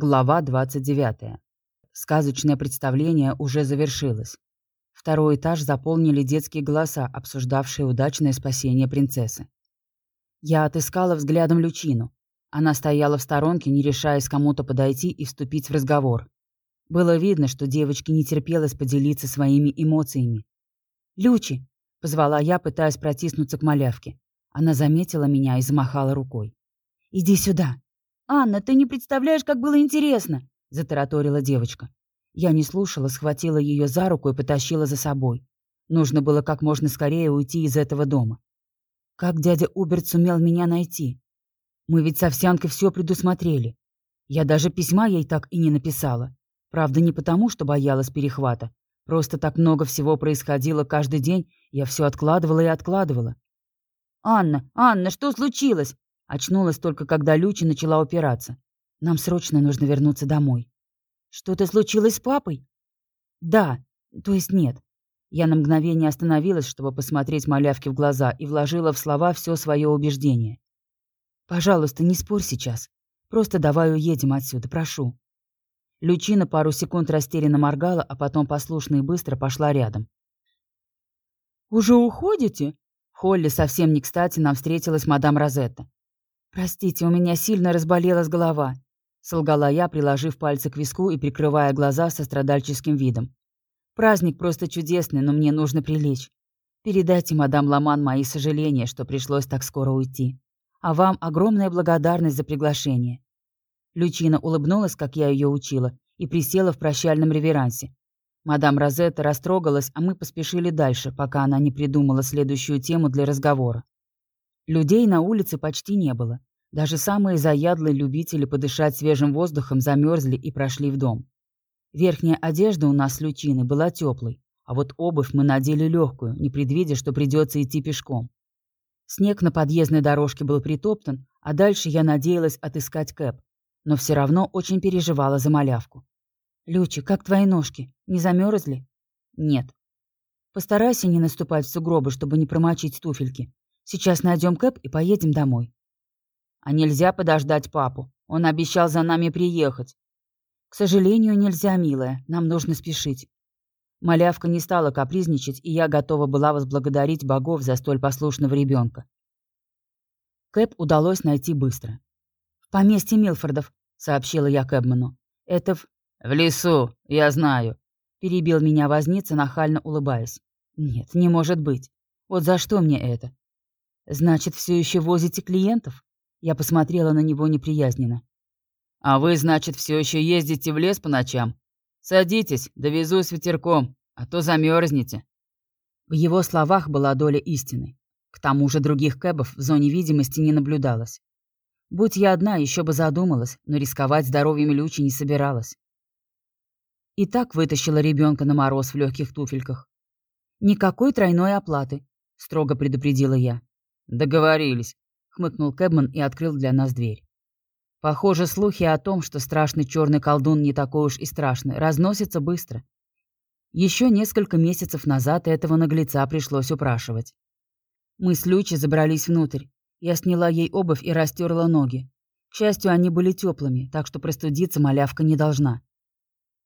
Глава 29. Сказочное представление уже завершилось. Второй этаж заполнили детские голоса, обсуждавшие удачное спасение принцессы. Я отыскала взглядом Лючину. Она стояла в сторонке, не решаясь кому-то подойти и вступить в разговор. Было видно, что девочке не терпелось поделиться своими эмоциями. «Лючи!» — позвала я, пытаясь протиснуться к малявке. Она заметила меня и замахала рукой. «Иди сюда!» «Анна, ты не представляешь, как было интересно!» — затараторила девочка. Я не слушала, схватила ее за руку и потащила за собой. Нужно было как можно скорее уйти из этого дома. Как дядя Уберт сумел меня найти? Мы ведь с Овсянкой все предусмотрели. Я даже письма ей так и не написала. Правда, не потому, что боялась перехвата. Просто так много всего происходило каждый день, я все откладывала и откладывала. «Анна, Анна, что случилось?» Очнулась только, когда Люча начала упираться. Нам срочно нужно вернуться домой. Что-то случилось с папой? Да, то есть нет. Я на мгновение остановилась, чтобы посмотреть малявке в глаза и вложила в слова все свое убеждение. Пожалуйста, не спорь сейчас. Просто давай уедем отсюда, прошу. Лючина пару секунд растерянно моргала, а потом послушно и быстро пошла рядом. «Уже уходите?» В холле совсем не кстати нам встретилась мадам Розетта. «Простите, у меня сильно разболелась голова», — солгала я, приложив пальцы к виску и прикрывая глаза со страдальческим видом. «Праздник просто чудесный, но мне нужно прилечь. Передайте, мадам Ламан, мои сожаления, что пришлось так скоро уйти. А вам огромная благодарность за приглашение». Лючина улыбнулась, как я ее учила, и присела в прощальном реверансе. Мадам Розетта растрогалась, а мы поспешили дальше, пока она не придумала следующую тему для разговора. Людей на улице почти не было. Даже самые заядлые любители подышать свежим воздухом замерзли и прошли в дом. Верхняя одежда у нас лючины была теплой, а вот обувь мы надели легкую, не предвидя, что придется идти пешком. Снег на подъездной дорожке был притоптан, а дальше я надеялась отыскать Кэп, но все равно очень переживала за малявку. «Люча, как твои ножки? Не замерзли?» «Нет». «Постарайся не наступать в сугробы, чтобы не промочить туфельки. Сейчас найдем Кэп и поедем домой. А нельзя подождать папу. Он обещал за нами приехать. К сожалению, нельзя, милая. Нам нужно спешить. Малявка не стала капризничать, и я готова была возблагодарить богов за столь послушного ребенка. Кэп удалось найти быстро. «В поместье Милфордов», — сообщила я Кэбману. «Это в...» «В лесу, я знаю», — перебил меня возница, нахально улыбаясь. «Нет, не может быть. Вот за что мне это? «Значит, все еще возите клиентов?» Я посмотрела на него неприязненно. «А вы, значит, все еще ездите в лес по ночам? Садитесь, довезу с ветерком, а то замерзнете». В его словах была доля истины. К тому же других кэбов в зоне видимости не наблюдалось. Будь я одна, еще бы задумалась, но рисковать здоровьем Лючи не собиралась. И так вытащила ребенка на мороз в легких туфельках. «Никакой тройной оплаты», — строго предупредила я. «Договорились», — хмыкнул Кэбман и открыл для нас дверь. Похоже, слухи о том, что страшный черный колдун не такой уж и страшный, разносятся быстро. Еще несколько месяцев назад этого наглеца пришлось упрашивать. Мы с Лючи забрались внутрь. Я сняла ей обувь и растерла ноги. К счастью, они были теплыми, так что простудиться малявка не должна.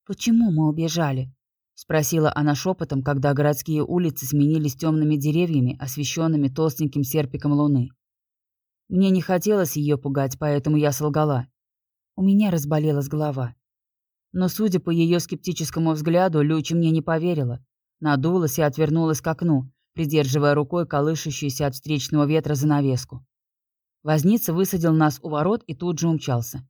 «Почему мы убежали?» — спросила она шепотом, когда городские улицы сменились темными деревьями, освещенными толстеньким серпиком луны. Мне не хотелось ее пугать, поэтому я солгала. У меня разболелась голова. Но, судя по ее скептическому взгляду, Люча мне не поверила. Надулась и отвернулась к окну, придерживая рукой колышущуюся от встречного ветра занавеску. Возница высадил нас у ворот и тут же умчался.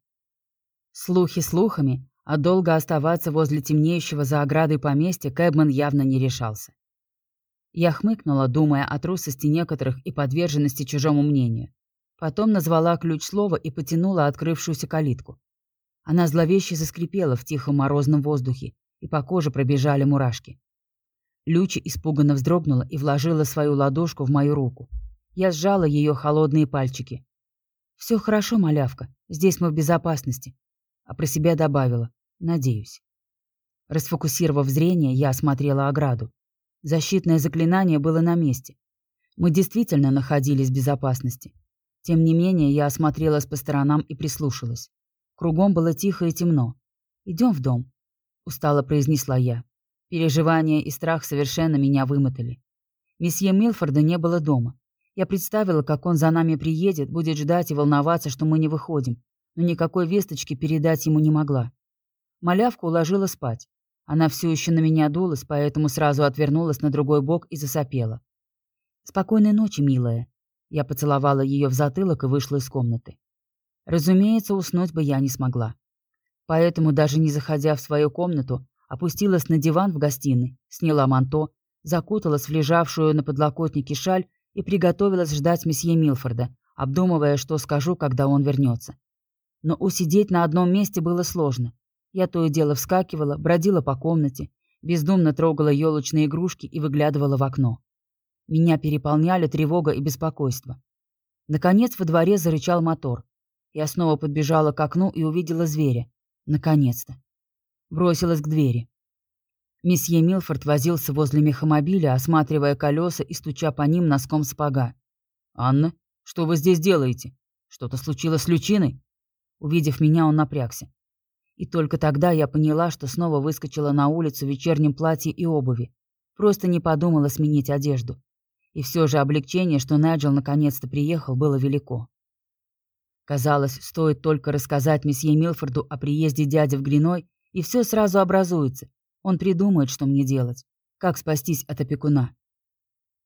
Слухи слухами, а долго оставаться возле темнеющего за оградой поместья Кэбман явно не решался. Я хмыкнула, думая о трусости некоторых и подверженности чужому мнению. Потом назвала ключ слова и потянула открывшуюся калитку. Она зловеще заскрипела в тихом морозном воздухе, и по коже пробежали мурашки. Люча испуганно вздрогнула и вложила свою ладошку в мою руку. Я сжала ее холодные пальчики. «Все хорошо, малявка, здесь мы в безопасности а про себя добавила «надеюсь». Расфокусировав зрение, я осмотрела ограду. Защитное заклинание было на месте. Мы действительно находились в безопасности. Тем не менее, я осмотрелась по сторонам и прислушалась. Кругом было тихо и темно. «Идем в дом», — устало произнесла я. Переживания и страх совершенно меня вымотали. Месье Милфорда не было дома. Я представила, как он за нами приедет, будет ждать и волноваться, что мы не выходим, но никакой весточки передать ему не могла. Малявку уложила спать. Она все еще на меня дулась, поэтому сразу отвернулась на другой бок и засопела. «Спокойной ночи, милая». Я поцеловала ее в затылок и вышла из комнаты. Разумеется, уснуть бы я не смогла. Поэтому, даже не заходя в свою комнату, опустилась на диван в гостиной, сняла манто, закуталась в лежавшую на подлокотнике шаль и приготовилась ждать месье Милфорда, обдумывая, что скажу, когда он вернется. Но усидеть на одном месте было сложно. Я то и дело вскакивала, бродила по комнате, бездумно трогала елочные игрушки и выглядывала в окно. Меня переполняли тревога и беспокойство. Наконец во дворе зарычал мотор. Я снова подбежала к окну и увидела зверя. Наконец-то. Бросилась к двери. Месье Милфорд возился возле мехомобиля, осматривая колеса и стуча по ним носком сапога. «Анна, что вы здесь делаете? Что-то случилось с Лючиной?» Увидев меня, он напрягся. И только тогда я поняла, что снова выскочила на улицу в вечернем платье и обуви. Просто не подумала сменить одежду. И все же облегчение, что Найджел наконец-то приехал, было велико. Казалось, стоит только рассказать месье Милфорду о приезде дяди в Гриной, и все сразу образуется. Он придумает, что мне делать. Как спастись от опекуна.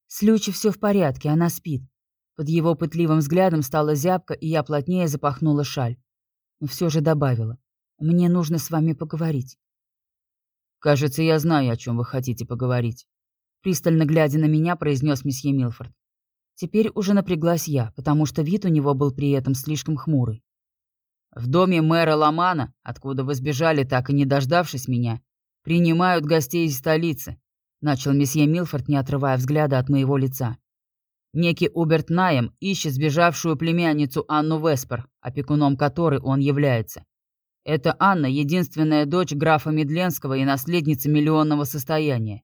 С Лючи все в порядке, она спит. Под его пытливым взглядом стала зябка, и я плотнее запахнула шаль. Но все же добавила. Мне нужно с вами поговорить». «Кажется, я знаю, о чем вы хотите поговорить», — пристально глядя на меня, произнес месье Милфорд. Теперь уже напряглась я, потому что вид у него был при этом слишком хмурый. «В доме мэра Ламана, откуда вы сбежали, так и не дождавшись меня, принимают гостей из столицы», — начал месье Милфорд, не отрывая взгляда от моего лица. Некий Уберт Найем ищет сбежавшую племянницу Анну Веспер, опекуном которой он является. Это Анна, единственная дочь графа Медленского и наследница миллионного состояния.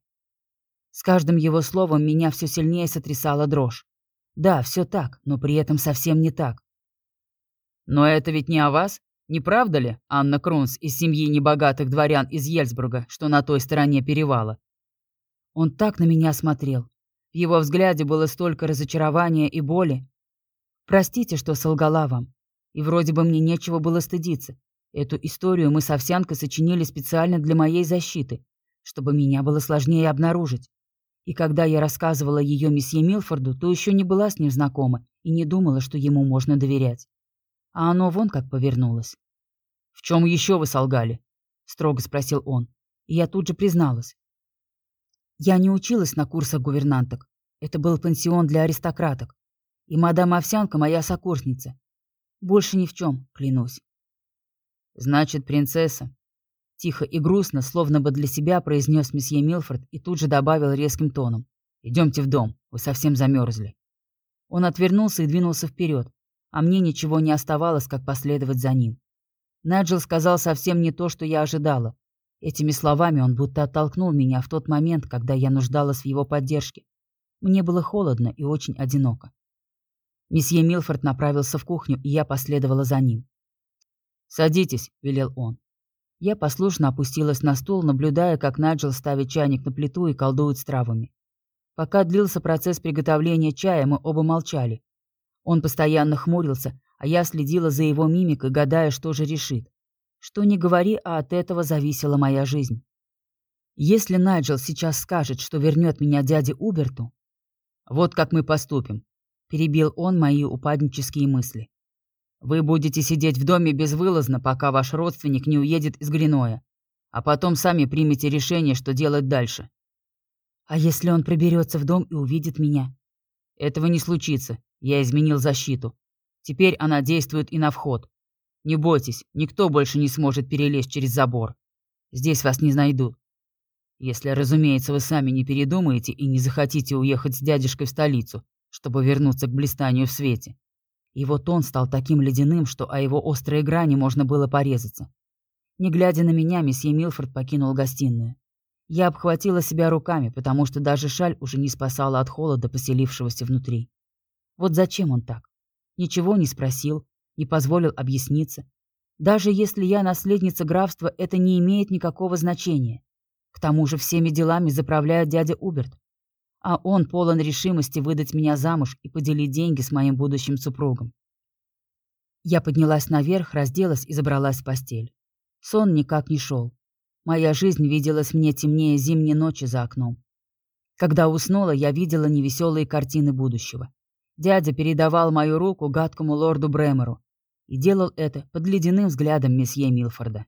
С каждым его словом меня все сильнее сотрясала дрожь. Да, все так, но при этом совсем не так. Но это ведь не о вас, не правда ли, Анна Крунс из семьи небогатых дворян из Ельсбурга, что на той стороне перевала? Он так на меня смотрел. В его взгляде было столько разочарования и боли. Простите, что солгала вам. И вроде бы мне нечего было стыдиться. Эту историю мы с Овсянкой сочинили специально для моей защиты, чтобы меня было сложнее обнаружить. И когда я рассказывала ее месье Милфорду, то еще не была с ним знакома и не думала, что ему можно доверять. А оно вон как повернулось. «В чем еще вы солгали?» — строго спросил он. И я тут же призналась. Я не училась на курсах гувернанток. Это был пансион для аристократок. И мадам Овсянка моя сокурсница. Больше ни в чем, клянусь. «Значит, принцесса». Тихо и грустно, словно бы для себя, произнес месье Милфорд и тут же добавил резким тоном. «Идемте в дом, вы совсем замерзли». Он отвернулся и двинулся вперед, а мне ничего не оставалось, как последовать за ним. Наджил сказал совсем не то, что я ожидала. Этими словами он будто оттолкнул меня в тот момент, когда я нуждалась в его поддержке. Мне было холодно и очень одиноко. Месье Милфорд направился в кухню, и я последовала за ним. «Садитесь», — велел он. Я послушно опустилась на стул, наблюдая, как Наджел ставит чайник на плиту и колдует с травами. Пока длился процесс приготовления чая, мы оба молчали. Он постоянно хмурился, а я следила за его мимикой, гадая, что же решит. Что не говори, а от этого зависела моя жизнь. Если Найджел сейчас скажет, что вернет меня дяде Уберту... Вот как мы поступим, перебил он мои упаднические мысли. Вы будете сидеть в доме безвылазно, пока ваш родственник не уедет из Гриноя, а потом сами примете решение, что делать дальше. А если он проберется в дом и увидит меня? Этого не случится. Я изменил защиту. Теперь она действует и на вход. Не бойтесь, никто больше не сможет перелезть через забор. Здесь вас не найдут. Если, разумеется, вы сами не передумаете и не захотите уехать с дядюшкой в столицу, чтобы вернуться к блистанию в свете. Его тон стал таким ледяным, что о его острые грани можно было порезаться. Не глядя на меня, месье Милфорд покинул гостиную. Я обхватила себя руками, потому что даже шаль уже не спасала от холода, поселившегося внутри. Вот зачем он так? Ничего не спросил, не позволил объясниться. Даже если я наследница графства, это не имеет никакого значения. К тому же всеми делами заправляет дядя Уберт. А он полон решимости выдать меня замуж и поделить деньги с моим будущим супругом. Я поднялась наверх, разделась и забралась в постель. Сон никак не шел. Моя жизнь виделась мне темнее зимней ночи за окном. Когда уснула, я видела невеселые картины будущего. Дядя передавал мою руку гадкому лорду Бремеру и делал это под ледяным взглядом месье Милфорда.